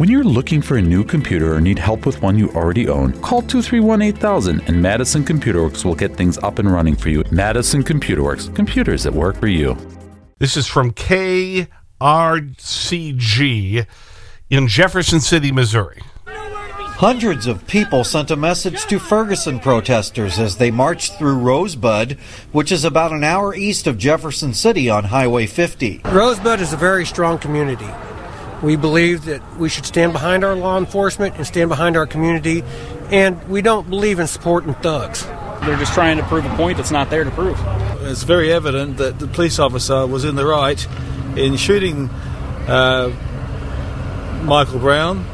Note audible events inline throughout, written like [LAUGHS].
When you're looking for a new computer or need help with one you already own, call 231 8000 and Madison Computer Works will get things up and running for you. Madison Computer Works, computers that work for you. This is from KRCG in Jefferson City, Missouri. Hundreds of people sent a message to Ferguson protesters as they marched through Rosebud, which is about an hour east of Jefferson City on Highway 50. Rosebud is a very strong community. We believe that we should stand behind our law enforcement and stand behind our community, and we don't believe in supporting thugs. They're just trying to prove a point that's not there to prove. It's very evident that the police officer was in the right in shooting uh, Michael Brown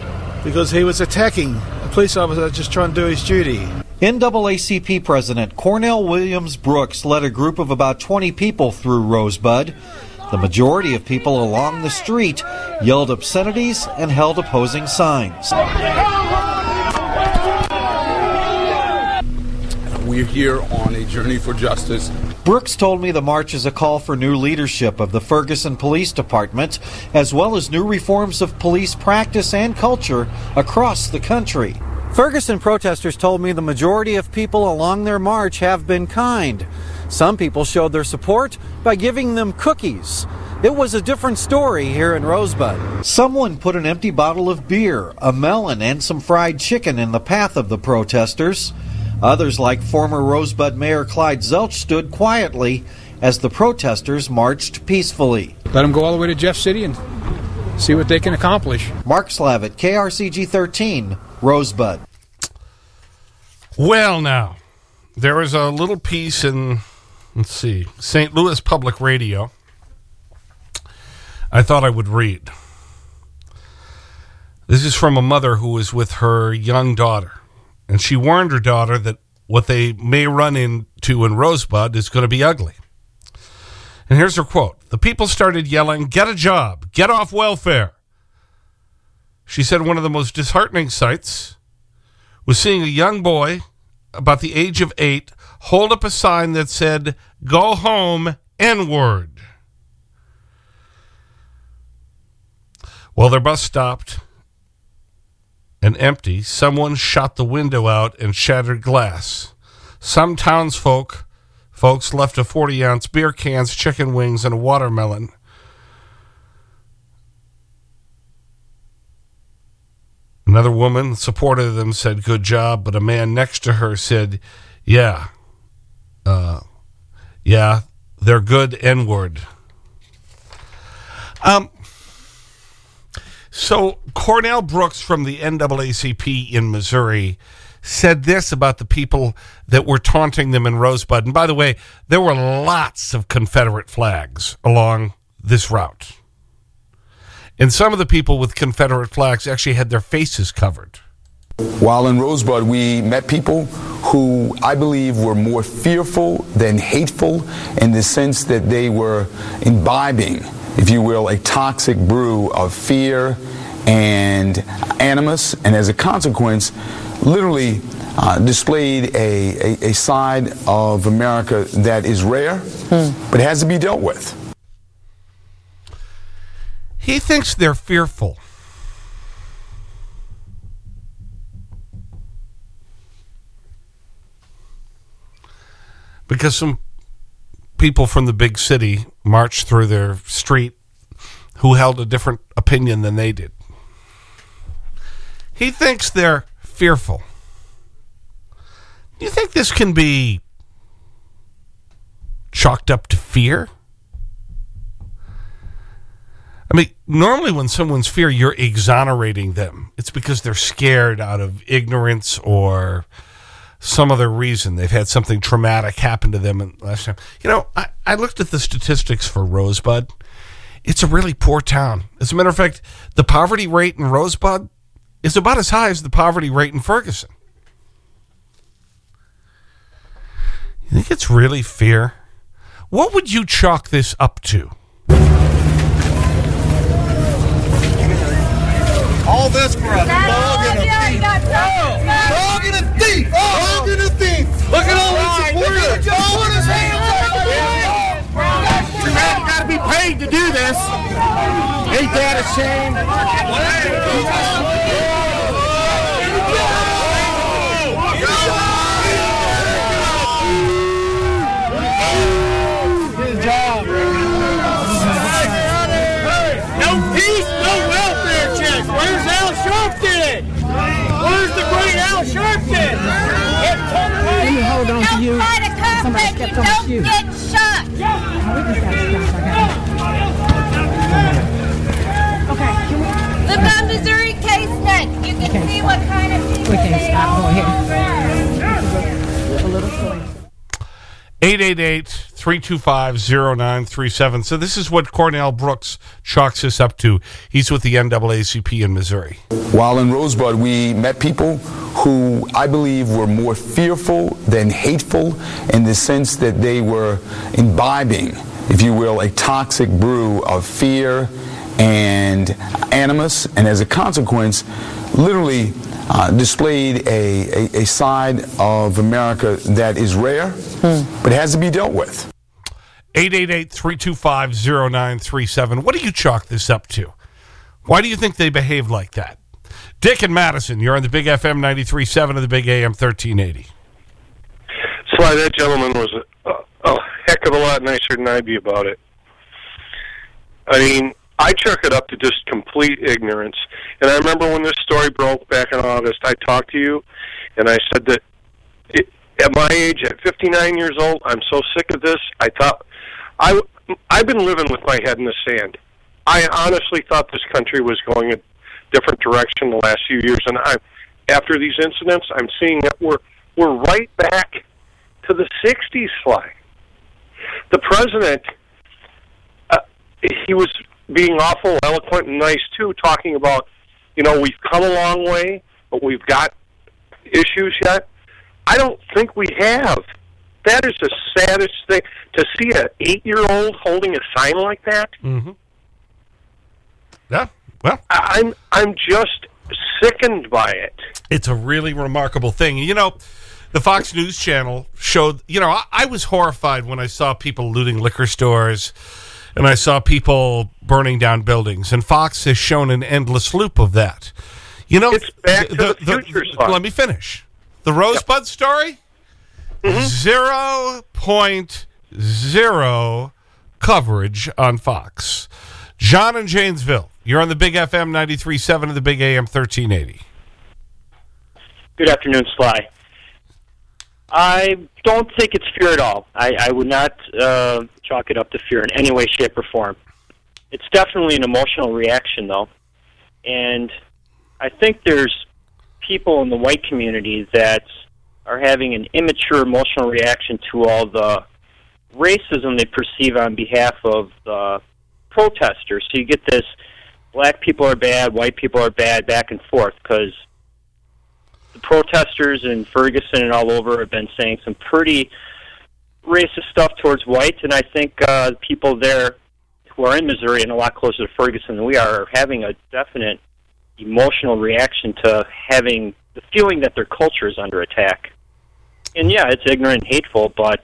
because he was attacking a police officer just trying to do his duty. NAACP President Cornell Williams Brooks led a group of about 20 people through Rosebud. The majority of people along the street yelled obscenities and held opposing signs. We're here on a journey for justice. Brooks told me the march is a call for new leadership of the Ferguson Police Department, as well as new reforms of police practice and culture across the country. Ferguson protesters told me the majority of people along their march have been kind. Some people showed their support by giving them cookies. It was a different story here in Rosebud. Someone put an empty bottle of beer, a melon, and some fried chicken in the path of the protesters. Others, like former Rosebud Mayor Clyde Zelch, stood quietly as the protesters marched peacefully. Let them go all the way to Jeff City and see what they can accomplish. Mark Slavitt, KRCG 13, Rosebud. Well, now, there was a little piece in Let's see. St. Louis Public Radio. I thought I would read. This is from a mother who was with her young daughter. And she warned her daughter that what they may run into in Rosebud is going to be ugly. And here's her quote The people started yelling, Get a job, get off welfare. She said one of the most disheartening sights was seeing a young boy about the age of eight hold up a sign that said, Go home, N word. While their bus stopped and empty, someone shot the window out and shattered glass. Some townsfolk folks left a 40 ounce beer cans, chicken wings, and a watermelon. Another woman supported them, said, Good job. But a man next to her said, Yeah, uh, yeah, they're good N-word. Um, so Cornell Brooks from the NAACP in Missouri said this about the people that were taunting them in Rosebud. And by the way, there were lots of Confederate flags along this route. And some of the people with Confederate flags actually had their faces covered. While in Rosebud, we met people who I believe were more fearful than hateful in the sense that they were imbibing, if you will, a toxic brew of fear and animus, and as a consequence, literally uh, displayed a, a, a, side of America that is rare, hmm. but has to be dealt with. He thinks they're fearful. because some people from the big city marched through their street who held a different opinion than they did. He thinks they're fearful. Do you think this can be chalked up to fear? I mean, normally when someone's fear, you're exonerating them. It's because they're scared out of ignorance or some other reason. They've had something traumatic happen to them last time. You know, I, I looked at the statistics for Rosebud. It's a really poor town. As a matter of fact, the poverty rate in Rosebud is about as high as the poverty rate in Ferguson. You think it's really fear? What would you chalk this up to? All this for a thug and a thief. Thug and a thief. Thug and a thief. Look at all these supporters. Throwing his hands up. You got to be paid to do this. Ain't that a shame? You don't get shot. Look on Missouri case net. You can see what kind of people they are. 888-325-0937. So this is what Cornell Brooks chalks this up to. He's with the NAACP in Missouri. While in Rosebud, we met people who I believe were more fearful than hateful in the sense that they were imbibing, if you will, a toxic brew of fear and animus, and as a consequence, literally uh, displayed a, a, a side of America that is rare, but has to be dealt with. 888-325-0937. What do you chalk this up to? Why do you think they behave like that? Dick and Madison, you're on the Big FM 93.7 of the Big AM 1380. Sly, that gentleman was a, a heck of a lot nicer than I'd be about it. I mean, I chalk it up to just complete ignorance. And I remember when this story broke back in August, I talked to you, and I said that it, at my age, at 59 years old, I'm so sick of this. I thought I I've been living with my head in the sand. I honestly thought this country was going a different direction the last few years, and I, after these incidents, I'm seeing that we're we're right back to the 60s. Sly. The president, uh, he was being awful eloquent and nice too, talking about, you know, we've come a long way, but we've got issues yet. I don't think we have. That is the saddest thing to see an eight-year-old holding a sign like that. Mm-hmm. Yeah, well, I'm I'm just sickened by it. It's a really remarkable thing. You know, the Fox News Channel showed, you know, I, I was horrified when I saw people looting liquor stores and I saw people burning down buildings. And Fox has shown an endless loop of that. You know, It's back to the future, Sly. let me finish. The Rosebud story? Mm-hmm. Zero point zero coverage on Fox. John in Janesville, you're on the Big FM 93.7 and the Big AM 1380. Good afternoon, Sly. I don't think it's fear at all. I, I would not uh, chalk it up to fear in any way, shape, or form. It's definitely an emotional reaction, though. And I think there's people in the white community that are having an immature emotional reaction to all the racism they perceive on behalf of the protesters. So you get this black people are bad, white people are bad, back and forth, because the protesters in Ferguson and all over have been saying some pretty racist stuff towards whites, and I think uh, people there who are in Missouri and a lot closer to Ferguson than we are are having a definite emotional reaction to having the feeling that their culture is under attack. And yeah, it's ignorant and hateful, but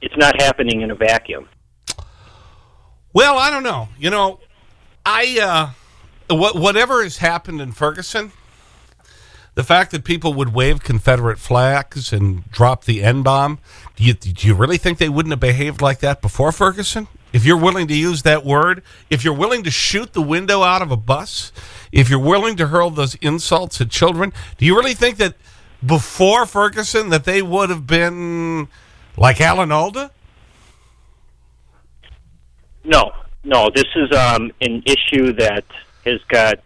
it's not happening in a vacuum. Well, I don't know. You know, I, uh, what, whatever has happened in Ferguson, the fact that people would wave Confederate flags and drop the N bomb, do you, do you really think they wouldn't have behaved like that before Ferguson? If you're willing to use that word, if you're willing to shoot the window out of a bus, if you're willing to hurl those insults at children, do you really think that before Ferguson that they would have been like Alan Alda? No, no. This is um, an issue that has got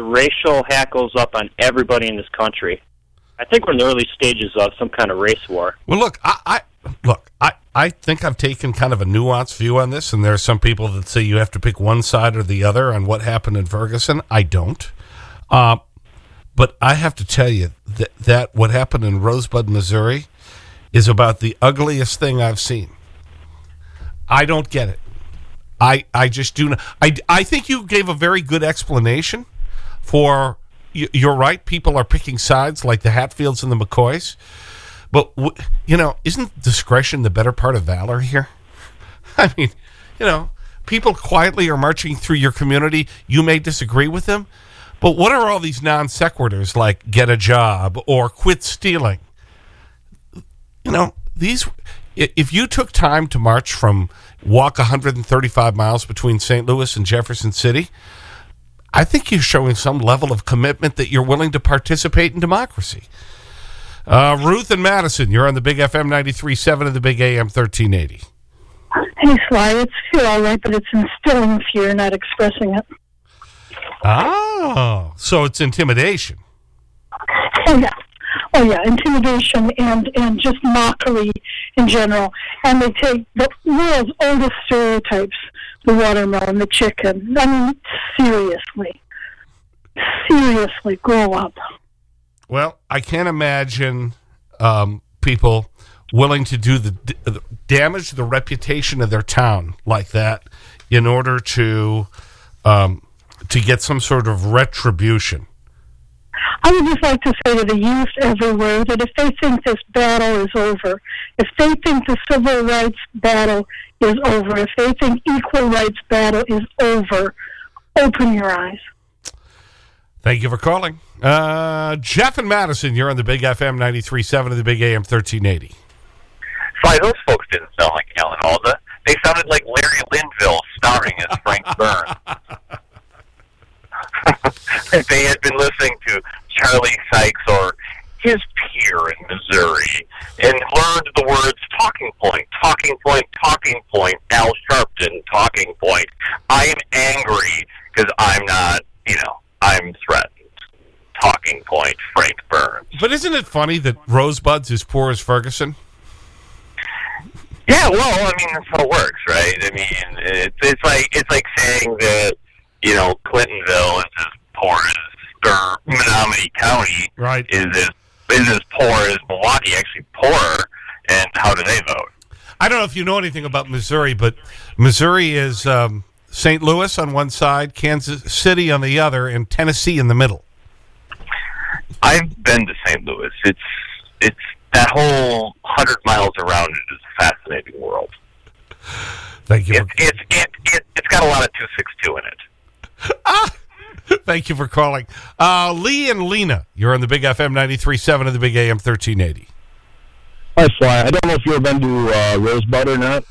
the racial hackles up on everybody in this country. I think we're in the early stages of some kind of race war. Well, look, I, I look, I, I think I've taken kind of a nuanced view on this, and there are some people that say you have to pick one side or the other on what happened in Ferguson. I don't. Uh, but I have to tell you that, that what happened in Rosebud, Missouri is about the ugliest thing I've seen. I don't get it. I, I just do not. I, I think you gave a very good explanation for, you- you're right, people are picking sides like the Hatfields and the McCoys. But, you know, isn't discretion the better part of valor here? [LAUGHS] I mean, you know, people quietly are marching through your community. You may disagree with them. But what are all these non sequiturs like get a job or quit stealing? You know, these, if you took time to march from walk 135 miles between St. Louis and Jefferson City, I think you're showing some level of commitment that you're willing to participate in democracy. Uh, Ruth and Madison, you're on the Big FM 93.7 and the Big AM 1380. Hey, Sly, it's feel all right, but it's instilling fear, not expressing it. Oh, so it's intimidation. Oh, yeah. Oh, yeah, intimidation and, and just mockery in general. And they take the world's oldest stereotypes, the watermelon, the chicken. I mean, seriously. Seriously, grow up. Well, I can't imagine um, people willing to do the, the damage the reputation of their town like that in order to um, to get some sort of retribution. I would just like to say to the youth everywhere that if they think this battle is over, if they think the civil rights battle is over, if they think equal rights battle is over, open your eyes. Thank you for calling. Uh, Jeff and Madison, you're on the Big FM 93.7 of the Big AM 1380. Why, those folks didn't sound like Alan Alda. They sounded like Larry Linville starring as Frank Burns. if [LAUGHS] they had been listening to Charlie Sykes or his peer in Missouri and learned the words talking point, talking point, talking point, Al Sharpton, talking point. I am angry because I'm not, you know, I'm threatened. Talking point, Frank Burns. But isn't it funny that Rosebud's as poor as Ferguson? Yeah, well, I mean that's how it works, right? I mean, it's it's like it's like saying that you know Clintonville is as poor as or Menominee County right. is as is as poor as Milwaukee, actually poorer. And how do they vote? I don't know if you know anything about Missouri, but Missouri is um, St. Louis on one side, Kansas City on the other, and Tennessee in the middle. I've been to St. Louis. It's it's that whole hundred miles around it is a fascinating world. Thank you. It, it's it, it it's got a lot of two six two in it. Ah, Thank you for calling. Uh, Lee and Lena, you're on the Big FM 93.7 and the Big AM 1380. Hi, Sly. I don't know if you've ever been to uh, Rosebud or not.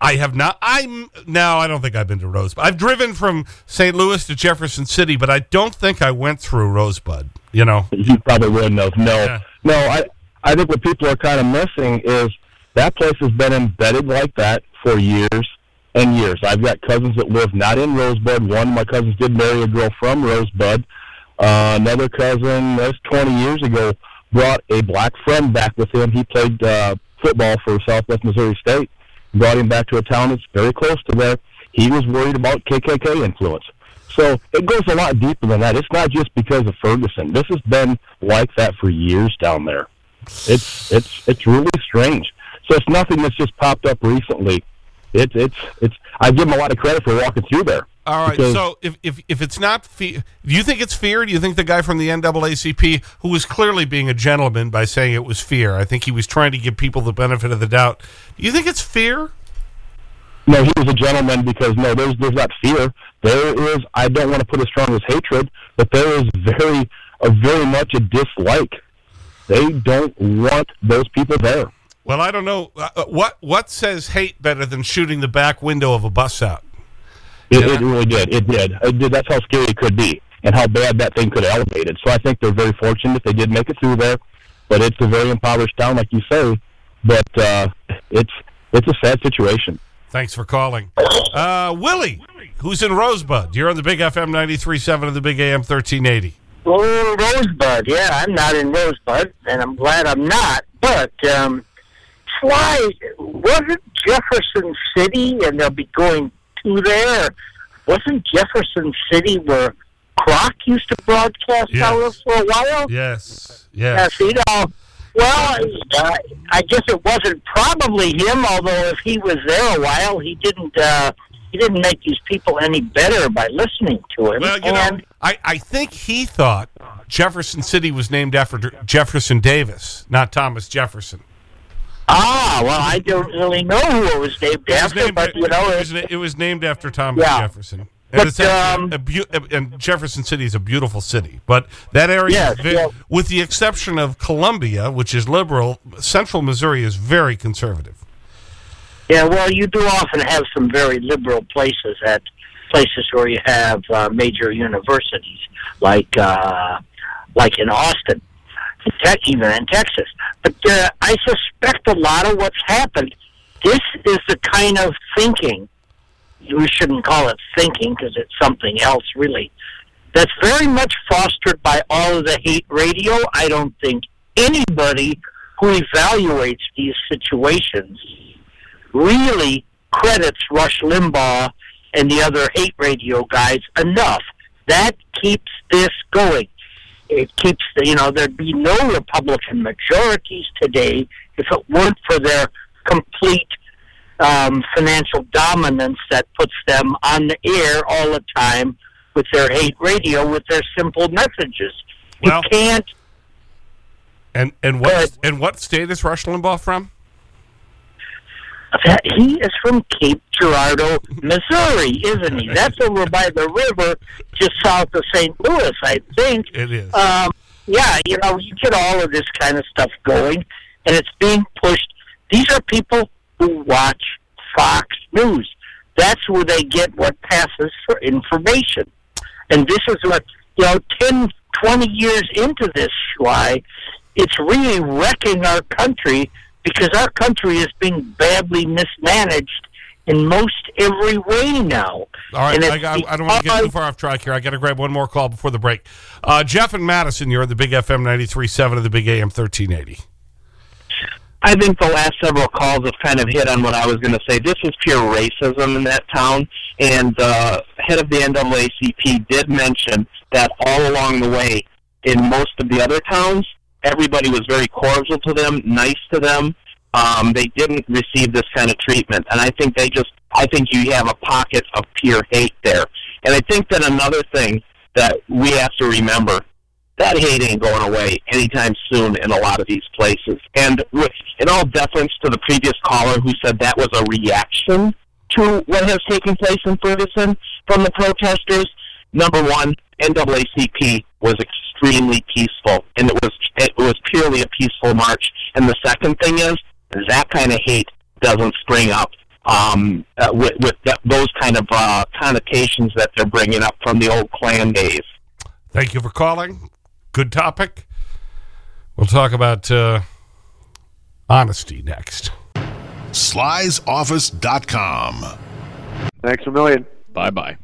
I have not. I'm no, I don't think I've been to Rosebud. I've driven from St. Louis to Jefferson City, but I don't think I went through Rosebud. You know, you probably wouldn't have. No, yeah. no. I I think what people are kind of missing is that place has been embedded like that for years and years. I've got cousins that live not in Rosebud. One of my cousins did marry a girl from Rosebud. Uh, another cousin, that's 20 years ago, brought a black friend back with him. He played uh, football for Southwest Missouri State. Brought him back to a town that's very close to there. He was worried about KKK influence. So it goes a lot deeper than that. It's not just because of Ferguson. This has been like that for years down there. It's it's it's really strange. So it's nothing that's just popped up recently. It's it's it's. I give him a lot of credit for walking through there. All right. So if if if it's not fear, do you think it's fear? Do you think the guy from the NAACP, who was clearly being a gentleman by saying it was fear, I think he was trying to give people the benefit of the doubt. Do you think it's fear? No, he was a gentleman because no, there's there's not fear. There is. I don't want to put as strong as hatred, but there is very a very much a dislike. They don't want those people there. Well, I don't know. Uh, what what says hate better than shooting the back window of a bus out? It, yeah. it really did. It did. It did. That's how scary it could be and how bad that thing could have elevated. So I think they're very fortunate they did make it through there. But it's a very impoverished town, like you say. But uh, it's it's a sad situation. Thanks for calling. Uh, Willie, who's in Rosebud. You're on the Big FM 93.7 of the Big AM 1380. Oh, Rosebud. Yeah, I'm not in Rosebud, and I'm glad I'm not. But um, Sly, wasn't Jefferson City, and they'll be going to there, wasn't Jefferson City where Kroc used to broadcast yes. out for a while? Yes, yes. yes you know, well, uh, I guess it wasn't probably him, although if he was there a while, he didn't... Uh, he didn't make these people any better by listening to him. Well, you and, know, I, I think he thought Jefferson City was named after Jefferson Davis, not Thomas Jefferson. Ah, well, I don't really know who it was named it after, was named, but, you know... It was, it was named after Thomas yeah. Jefferson. And, but, um, and Jefferson City is a beautiful city. But that area, yes, yeah. with the exception of Columbia, which is liberal, central Missouri is very conservative. Yeah, well, you do often have some very liberal places at places where you have uh, major universities, like uh, like in Austin. Even in Texas. But uh, I suspect a lot of what's happened. This is the kind of thinking we shouldn't call it thinking because it's something else, really. That's very much fostered by all of the hate radio. I don't think anybody who evaluates these situations really credits Rush Limbaugh and the other hate radio guys enough. That keeps this going. It keeps, the, you know, there'd be no Republican majorities today if it weren't for their complete um, financial dominance that puts them on the air all the time with their hate radio with their simple messages. Well, you can't. And and what and what state is Rush Limbaugh from? That he is from Cape Girardeau, Missouri, isn't he? That's over by the river, just south of St. Louis, I think. It is. Um, yeah, you know, you get all of this kind of stuff going, and it's being pushed. These are people who watch Fox News. That's where they get what passes for information. And this is what, you know, 10, 20 years into this, why it's really wrecking our country because our country is being badly mismanaged in most every way now. All right, I, I, I don't want to get too far off track here. I got to grab one more call before the break. Uh, Jeff and Madison, you're on the Big FM 93.7 of the Big AM 1380. I think the last several calls have kind of hit on what I was going to say. This is pure racism in that town, and the head of the NAACP did mention that all along the way, in most of the other towns, everybody was very cordial to them, nice to them. Um, they didn't receive this kind of treatment, and I think they just, I think you have a pocket of pure hate there. And I think that another thing that we have to remember that hate ain't going away anytime soon in a lot of these places. And in all deference to the previous caller who said that was a reaction to what has taken place in Ferguson from the protesters, number one, NAACP was extremely peaceful, and it was it was purely a peaceful march. And the second thing is that kind of hate doesn't spring up um, uh, with, with that, those kind of uh, connotations that they're bringing up from the old Klan days. Thank you for calling. Good topic. We'll talk about uh, honesty next. Sly'sOffice.com. Thanks a million. Bye bye.